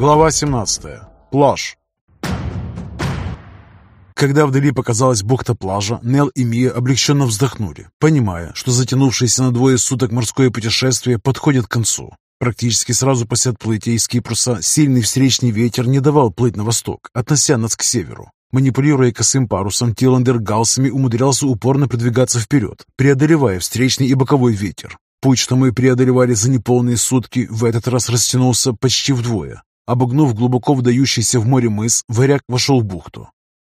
Глава 17. Плаж. Когда вдали показалась бухта плажа, Нел и Мия облегченно вздохнули, понимая, что затянувшееся на двое суток морское путешествие подходит к концу. Практически сразу после отплытия из Кипруса сильный встречный ветер не давал плыть на восток, относя нас к северу. Манипулируя косым парусом, Тиландер галсами умудрялся упорно продвигаться вперед, преодолевая встречный и боковой ветер. Путь, что мы преодолевали за неполные сутки, в этот раз растянулся почти вдвое. Обогнув глубоко вдающийся в море мыс, варяг вошел в бухту.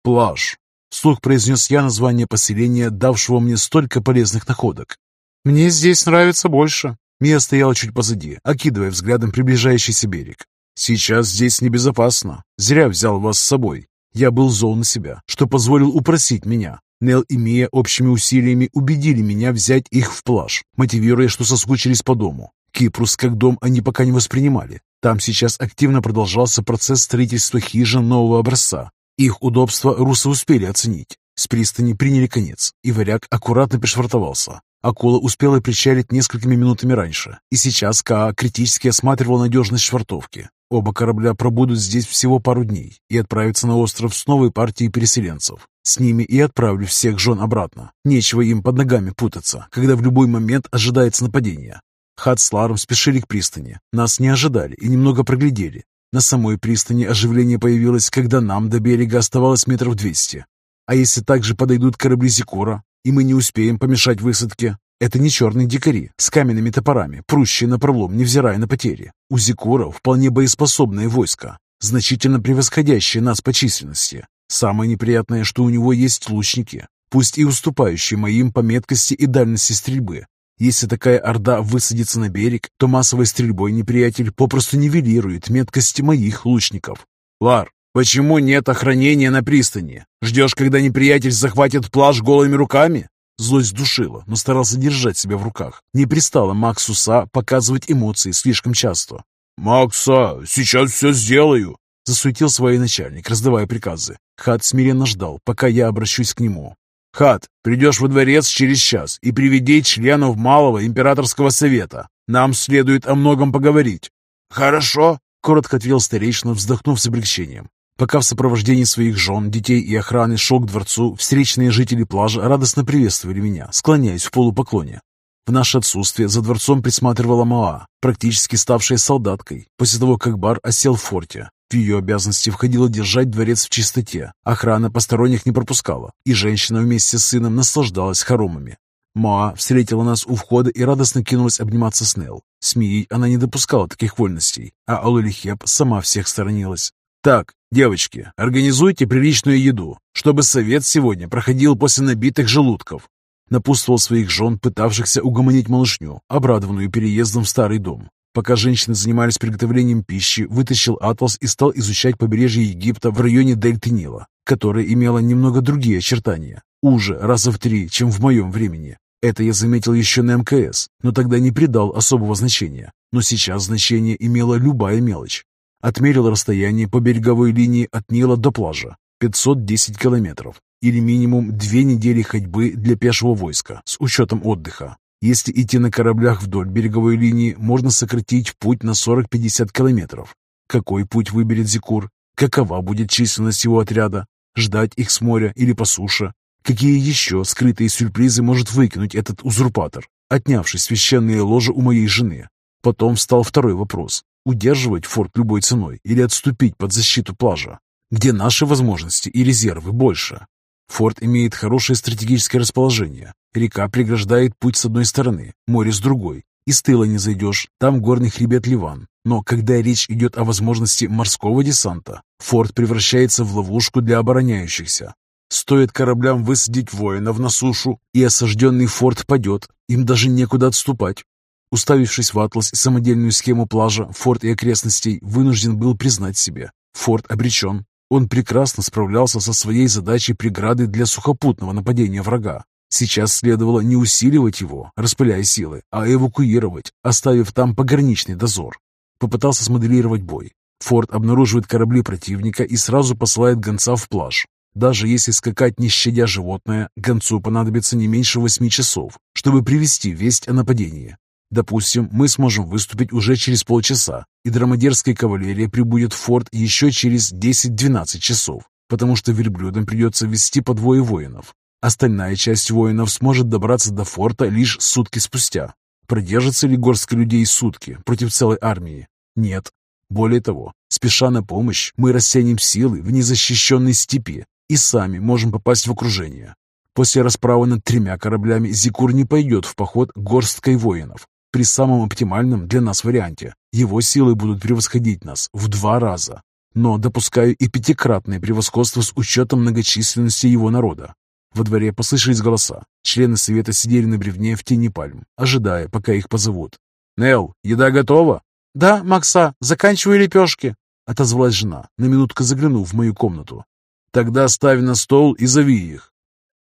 «Плаж», — вслух произнес я название поселения, давшего мне столько полезных находок. «Мне здесь нравится больше». Мия стояла чуть позади, окидывая взглядом приближающийся берег. «Сейчас здесь небезопасно. Зря взял вас с собой. Я был зол на себя, что позволил упросить меня. Нел и Мия общими усилиями убедили меня взять их в плаж, мотивируя, что соскучились по дому. Кипрус как дом они пока не воспринимали. Там сейчас активно продолжался процесс строительства хижин нового образца. Их удобство русы успели оценить. С пристани приняли конец, и варяг аккуратно пришвартовался. Акула успела причалить несколькими минутами раньше, и сейчас Каа критически осматривал надежность швартовки. Оба корабля пробудут здесь всего пару дней и отправятся на остров с новой партией переселенцев. С ними и отправлю всех жен обратно. Нечего им под ногами путаться, когда в любой момент ожидается нападение. Хат с Ларом спешили к пристани. Нас не ожидали и немного проглядели. На самой пристани оживление появилось, когда нам до берега оставалось метров двести. А если также подойдут корабли Зикора, и мы не успеем помешать высадке? Это не черные дикари с каменными топорами, прущие на пролом, невзирая на потери. У Зикора вполне боеспособное войско, значительно превосходящее нас по численности. Самое неприятное, что у него есть лучники, пусть и уступающие моим по меткости и дальности стрельбы, если такая орда высадится на берег, то массовой стрельбой неприятель попросту нивелирует меткость моих лучников. Лар, почему нет охранения на пристани? Ждешь, когда неприятель захватит плаж голыми руками? Злость душила, но старался держать себя в руках. Не пристало Максуса показывать эмоции слишком часто. «Макса, сейчас все сделаю!» Засуетил свой начальник, раздавая приказы. Хат смиренно ждал, пока я обращусь к нему. «Хат, придешь во дворец через час и приведи членов Малого Императорского Совета. Нам следует о многом поговорить». «Хорошо», — коротко ответил старейшина, вздохнув с облегчением. Пока в сопровождении своих жен, детей и охраны шел к дворцу, встречные жители плажа радостно приветствовали меня, склоняясь в полупоклоне. В наше отсутствие за дворцом присматривала Маа, практически ставшая солдаткой, после того, как бар осел в форте. В ее обязанности входило держать дворец в чистоте, охрана посторонних не пропускала, и женщина вместе с сыном наслаждалась хоромами. Моа встретила нас у входа и радостно кинулась обниматься с Нел. С Мией она не допускала таких вольностей, а Алулихеп сама всех сторонилась. «Так, девочки, организуйте приличную еду, чтобы совет сегодня проходил после набитых желудков», напутствовал своих жен, пытавшихся угомонить малышню, обрадованную переездом в старый дом. Пока женщины занимались приготовлением пищи, вытащил атлас и стал изучать побережье Египта в районе дельты Нила, которое имело немного другие очертания, уже раза в три, чем в моем времени. Это я заметил еще на МКС, но тогда не придал особого значения. Но сейчас значение имела любая мелочь. Отмерил расстояние по береговой линии от Нила до плажа. 510 километров, или минимум две недели ходьбы для пешего войска, с учетом отдыха. Если идти на кораблях вдоль береговой линии, можно сократить путь на 40-50 километров. Какой путь выберет Зикур? Какова будет численность его отряда? Ждать их с моря или по суше? Какие еще скрытые сюрпризы может выкинуть этот узурпатор, отнявший священные ложи у моей жены? Потом встал второй вопрос. Удерживать форт любой ценой или отступить под защиту плажа? Где наши возможности и резервы больше? Форт имеет хорошее стратегическое расположение. Река преграждает путь с одной стороны, море с другой. И с тыла не зайдешь, там горный хребет Ливан. Но когда речь идет о возможности морского десанта, форт превращается в ловушку для обороняющихся. Стоит кораблям высадить воинов на сушу, и осажденный форт падет, им даже некуда отступать. Уставившись в атлас и самодельную схему плажа, форт и окрестностей, вынужден был признать себе. Форт обречен, он прекрасно справлялся со своей задачей преграды для сухопутного нападения врага. Сейчас следовало не усиливать его, распыляя силы, а эвакуировать, оставив там пограничный дозор. Попытался смоделировать бой. Форд обнаруживает корабли противника и сразу посылает гонца в плаж. Даже если скакать не щадя животное, гонцу понадобится не меньше восьми часов, чтобы привести весть о нападении. Допустим, мы сможем выступить уже через полчаса, и драмадерская кавалерия прибудет в форт еще через 10-12 часов, потому что верблюдам придется вести по двое воинов. Остальная часть воинов сможет добраться до форта лишь сутки спустя. Продержится ли горстка людей сутки против целой армии? Нет. Более того, спеша на помощь, мы рассеяним силы в незащищенной степи и сами можем попасть в окружение. После расправы над тремя кораблями Зикур не пойдет в поход горсткой воинов, при самом оптимальном для нас варианте его силы будут превосходить нас в два раза. Но допускаю и пятикратное превосходство с учетом многочисленности его народа. Во дворе послышались голоса. Члены совета сидели на бревне в тени пальм, ожидая, пока их позовут. «Нелл, еда готова?» «Да, Макса, заканчиваю лепешки», — отозвалась жена, на минутку заглянув в мою комнату. «Тогда ставь на стол и зови их».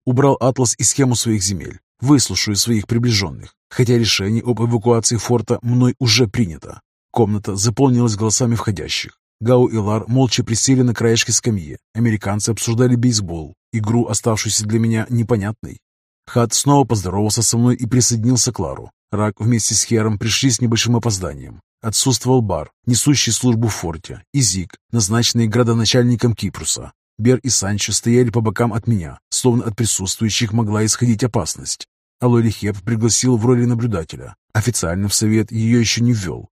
Убрал атлас и схему своих земель. Выслушаю своих приближенных, хотя решение об эвакуации форта мной уже принято. Комната заполнилась голосами входящих. Гау и Лар молча присели на краешке скамьи. Американцы обсуждали бейсбол, игру, оставшуюся для меня непонятной. Хат снова поздоровался со мной и присоединился к Лару. Рак вместе с Хером пришли с небольшим опозданием. Отсутствовал Бар, несущий службу в форте, и Зик, назначенный градоначальником Кипруса. Бер и Санчо стояли по бокам от меня, словно от присутствующих могла исходить опасность. Алоли Хеп пригласил в роли наблюдателя. Официально в совет ее еще не ввел.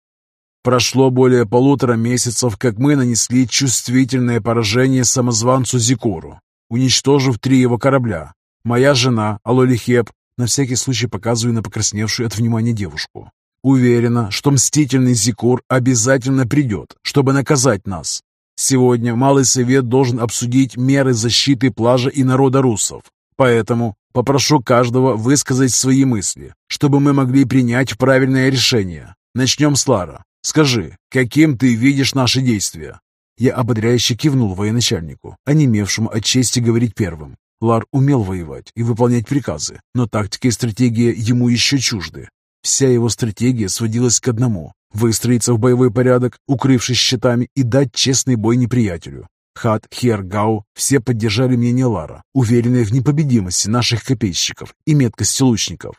Прошло более полутора месяцев, как мы нанесли чувствительное поражение самозванцу Зикору, уничтожив три его корабля. Моя жена, Алоли Хеп, на всякий случай показываю на покрасневшую от внимания девушку. Уверена, что мстительный Зикур обязательно придет, чтобы наказать нас. Сегодня Малый Совет должен обсудить меры защиты плажа и народа русов. Поэтому попрошу каждого высказать свои мысли, чтобы мы могли принять правильное решение. Начнем с Лара. Скажи, каким ты видишь наши действия?» Я ободряюще кивнул военачальнику, онемевшему от чести говорить первым. Лар умел воевать и выполнять приказы, но тактика и стратегия ему еще чужды. Вся его стратегия сводилась к одному – выстроиться в боевой порядок, укрывшись щитами и дать честный бой неприятелю. Хат, Хер, Гау все поддержали мнение Лара, уверенные в непобедимости наших копейщиков и меткости лучников.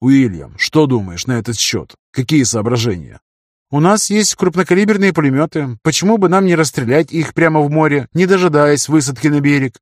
«Уильям, что думаешь на этот счет? Какие соображения?» «У нас есть крупнокалиберные пулеметы. Почему бы нам не расстрелять их прямо в море, не дожидаясь высадки на берег?»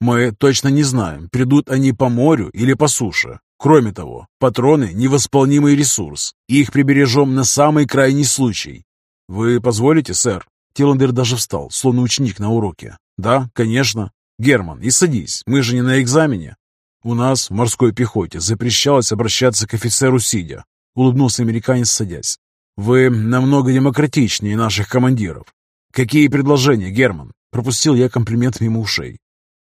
«Мы точно не знаем, придут они по морю или по суше. Кроме того, патроны – невосполнимый ресурс, их прибережем на самый крайний случай. Вы позволите, сэр?» Тиландер даже встал, словно ученик на уроке. «Да, конечно. Герман, и садись, мы же не на экзамене». «У нас в морской пехоте запрещалось обращаться к офицеру сидя», — улыбнулся американец, садясь. «Вы намного демократичнее наших командиров. Какие предложения, Герман?» Пропустил я комплимент мимо ушей.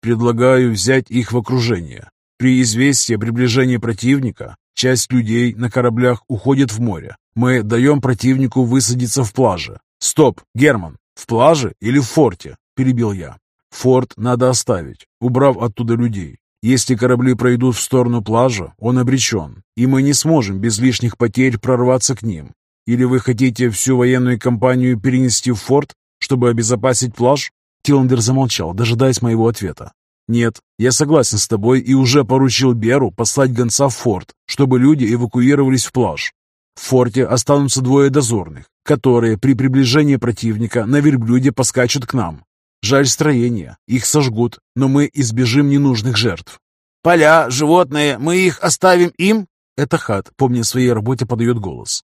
«Предлагаю взять их в окружение. При известии о приближении противника часть людей на кораблях уходит в море. Мы даем противнику высадиться в плаже, «Стоп, Герман, в плаже или в форте?» – перебил я. «Форт надо оставить, убрав оттуда людей. Если корабли пройдут в сторону плажа, он обречен, и мы не сможем без лишних потерь прорваться к ним. Или вы хотите всю военную кампанию перенести в форт, чтобы обезопасить плаж?» Тиландер замолчал, дожидаясь моего ответа. «Нет, я согласен с тобой и уже поручил Беру послать гонца в форт, чтобы люди эвакуировались в плаж. В форте останутся двое дозорных, которые при приближении противника на верблюде поскачут к нам. Жаль строения, их сожгут, но мы избежим ненужных жертв. «Поля, животные, мы их оставим им?» Это хат, помня о своей работе, подает голос.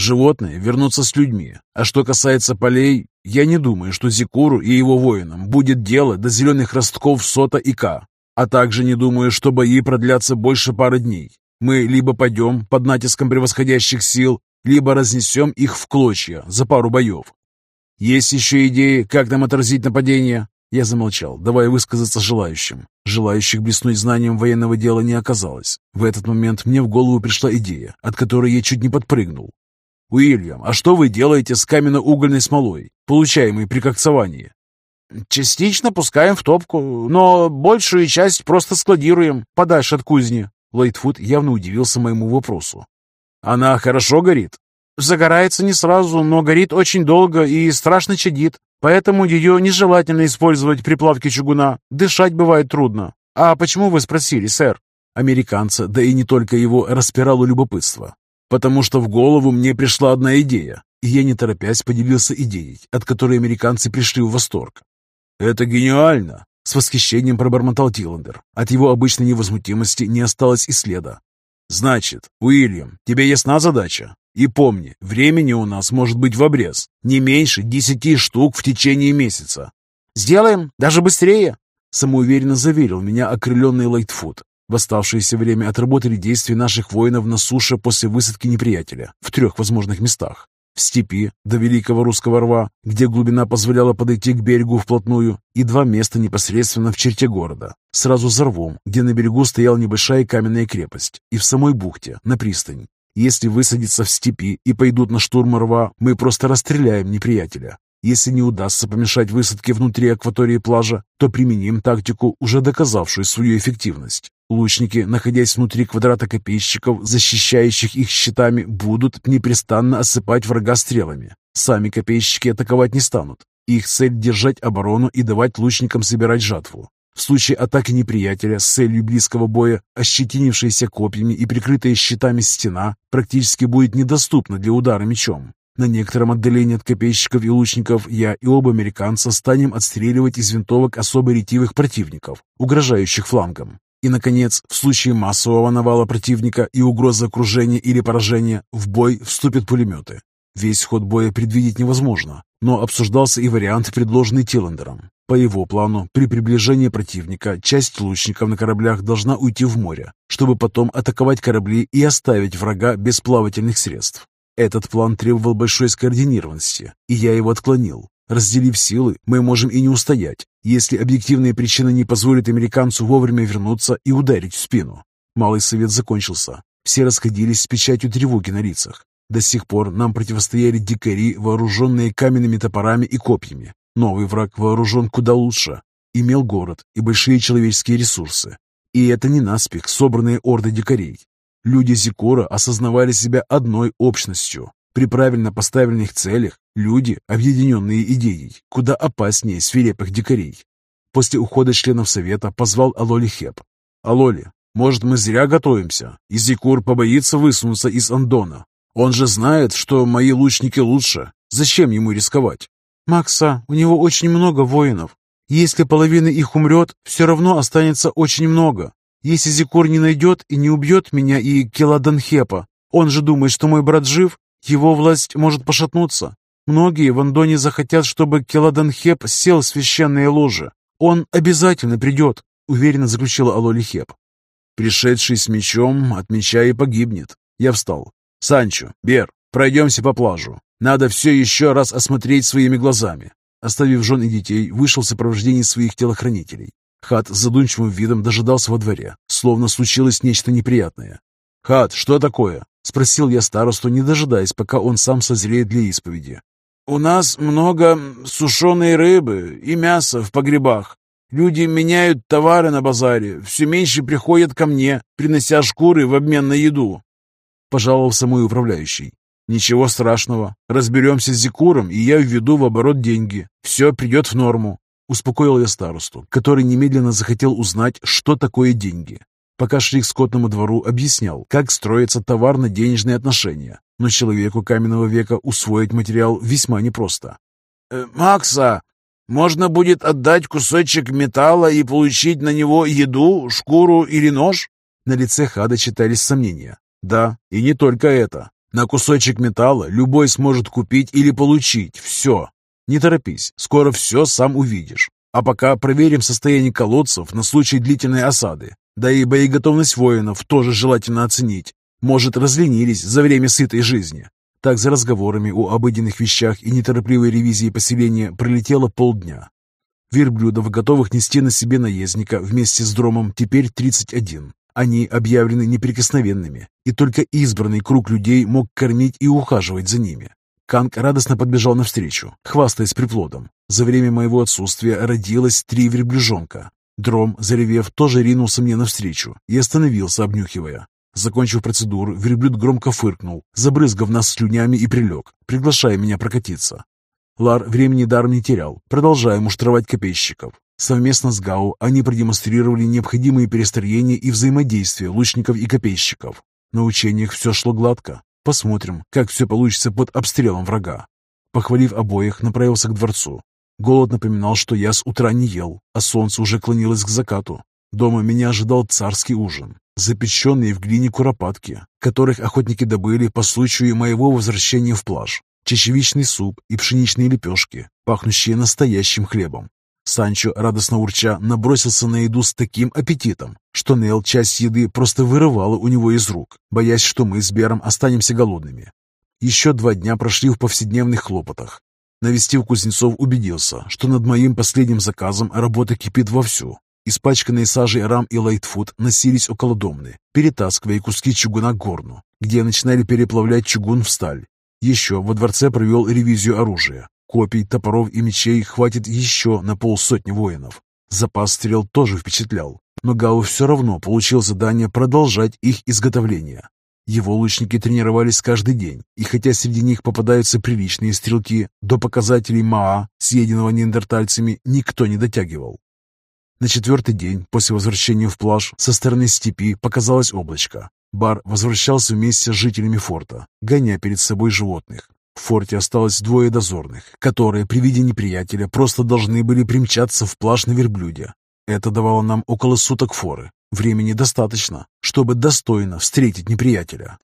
Животные вернутся с людьми, а что касается полей, я не думаю, что Зикуру и его воинам будет дело до зеленых ростков Сота и Ка, а также не думаю, что бои продлятся больше пары дней. Мы либо пойдем под натиском превосходящих сил, либо разнесем их в клочья за пару боев. Есть еще идеи, как нам отразить нападение?» Я замолчал, давая высказаться желающим. Желающих блеснуть знанием военного дела не оказалось. В этот момент мне в голову пришла идея, от которой я чуть не подпрыгнул. «Уильям, а что вы делаете с каменно-угольной смолой, получаемой при коксовании?» «Частично пускаем в топку, но большую часть просто складируем подальше от кузни». Лайтфуд явно удивился моему вопросу. Она хорошо горит? Загорается не сразу, но горит очень долго и страшно чадит. Поэтому ее нежелательно использовать при плавке чугуна. Дышать бывает трудно. А почему вы спросили, сэр? Американца, да и не только его, распирало любопытство. Потому что в голову мне пришла одна идея, и я не торопясь поделился идеей, от которой американцы пришли в восторг. «Это гениально!» — с восхищением пробормотал Тиландер. От его обычной невозмутимости не осталось и следа. «Значит, Уильям, тебе ясна задача? И помни, времени у нас может быть в обрез, не меньше десяти штук в течение месяца». «Сделаем, даже быстрее!» Самоуверенно заверил меня окрыленный Лайтфуд. В оставшееся время отработали действия наших воинов на суше после высадки неприятеля в трех возможных местах. В степи до Великого Русского рва, где глубина позволяла подойти к берегу вплотную, и два места непосредственно в черте города. Сразу за рвом, где на берегу стояла небольшая каменная крепость, и в самой бухте, на пристань. Если высадиться в степи и пойдут на штурм рва, мы просто расстреляем неприятеля. Если не удастся помешать высадке внутри акватории плажа, то применим тактику, уже доказавшую свою эффективность. Лучники, находясь внутри квадрата копейщиков, защищающих их щитами, будут непрестанно осыпать врага стрелами. Сами копейщики атаковать не станут. Их цель – держать оборону и давать лучникам собирать жатву. В случае атаки неприятеля с целью близкого боя, ощетинившаяся копьями и прикрытая щитами стена практически будет недоступна для удара мечом. На некотором отдалении от копейщиков и лучников я и оба американца станем отстреливать из винтовок особо ретивых противников, угрожающих флангом. И, наконец, в случае массового навала противника и угрозы окружения или поражения, в бой вступят пулеметы. Весь ход боя предвидеть невозможно, но обсуждался и вариант, предложенный Тиллендером. По его плану, при приближении противника часть лучников на кораблях должна уйти в море, чтобы потом атаковать корабли и оставить врага без плавательных средств. Этот план требовал большой скоординированности, и я его отклонил. Разделив силы, мы можем и не устоять, если объективные причины не позволят американцу вовремя вернуться и ударить в спину. Малый совет закончился. Все расходились с печатью тревоги на лицах. До сих пор нам противостояли дикари, вооруженные каменными топорами и копьями. Новый враг вооружен куда лучше. Имел город и большие человеческие ресурсы. И это не наспех собранные орды дикарей. Люди Зикора осознавали себя одной общностью. При правильно поставленных целях люди, объединенные идеей, куда опаснее свирепых дикарей. После ухода членов совета позвал Алоли Хеп. «Алоли, может, мы зря готовимся, и Зикур побоится высунуться из Андона. Он же знает, что мои лучники лучше. Зачем ему рисковать?» «Макса, у него очень много воинов. Если половина их умрет, все равно останется очень много. Если Зикур не найдет и не убьет меня и Келаданхепа, он же думает, что мой брат жив, его власть может пошатнуться. Многие в Андоне захотят, чтобы Келаданхеп сел в священное ложе. Он обязательно придет, уверенно заключила Алоли Хеп. Пришедший с мечом от меча и погибнет. Я встал. Санчо, Бер, пройдемся по плажу. Надо все еще раз осмотреть своими глазами. Оставив жен и детей, вышел в сопровождении своих телохранителей. Хат с задумчивым видом дожидался во дворе, словно случилось нечто неприятное. «Хат, что такое?» — спросил я старосту, не дожидаясь, пока он сам созреет для исповеди. «У нас много сушеной рыбы и мяса в погребах. Люди меняют товары на базаре, все меньше приходят ко мне, принося шкуры в обмен на еду», — пожаловался мой управляющий. «Ничего страшного. Разберемся с Зикуром, и я введу в оборот деньги. Все придет в норму. Успокоил я старосту, который немедленно захотел узнать, что такое деньги. Пока шли к скотному двору, объяснял, как строятся товарно-денежные отношения. Но человеку каменного века усвоить материал весьма непросто. «Э, «Макса, можно будет отдать кусочек металла и получить на него еду, шкуру или нож?» На лице Хада читались сомнения. «Да, и не только это. На кусочек металла любой сможет купить или получить все, не торопись, скоро все сам увидишь. А пока проверим состояние колодцев на случай длительной осады. Да и боеготовность воинов тоже желательно оценить. Может, разленились за время сытой жизни. Так за разговорами о обыденных вещах и неторопливой ревизии поселения пролетело полдня. Верблюдов, готовых нести на себе наездника вместе с дромом, теперь 31. Они объявлены неприкосновенными, и только избранный круг людей мог кормить и ухаживать за ними. Канг радостно подбежал навстречу, хвастаясь приплодом. За время моего отсутствия родилось три верблюжонка. Дром, заревев, тоже ринулся мне навстречу и остановился, обнюхивая. Закончив процедуру, верблюд громко фыркнул, забрызгав нас слюнями и прилег, приглашая меня прокатиться. Лар времени даром не терял, продолжая муштровать копейщиков. Совместно с Гау они продемонстрировали необходимые перестроения и взаимодействие лучников и копейщиков. На учениях все шло гладко. Посмотрим, как все получится под обстрелом врага. Похвалив обоих, направился к дворцу. Голод напоминал, что я с утра не ел, а солнце уже клонилось к закату. Дома меня ожидал царский ужин, запеченные в глине куропатки, которых охотники добыли по случаю моего возвращения в плаж, чечевичный суп и пшеничные лепешки, пахнущие настоящим хлебом. Санчо, радостно урча, набросился на еду с таким аппетитом, что Нел часть еды просто вырывала у него из рук, боясь, что мы с Бером останемся голодными. Еще два дня прошли в повседневных хлопотах. Навестив Кузнецов, убедился, что над моим последним заказом работа кипит вовсю. Испачканные сажей рам и лайтфуд носились около домны, перетаскивая куски чугуна к горну, где начинали переплавлять чугун в сталь. Еще во дворце провел ревизию оружия. Копий, топоров и мечей хватит еще на полсотни воинов. Запас стрел тоже впечатлял, но Гау все равно получил задание продолжать их изготовление. Его лучники тренировались каждый день, и хотя среди них попадаются приличные стрелки, до показателей МАА, съеденного неандертальцами, никто не дотягивал. На четвертый день после возвращения в плаж со стороны степи показалось облачко. Бар возвращался вместе с жителями форта, гоня перед собой животных. В форте осталось двое дозорных, которые при виде неприятеля просто должны были примчаться в плаж на верблюде. Это давало нам около суток форы, Времени достаточно, чтобы достойно встретить неприятеля.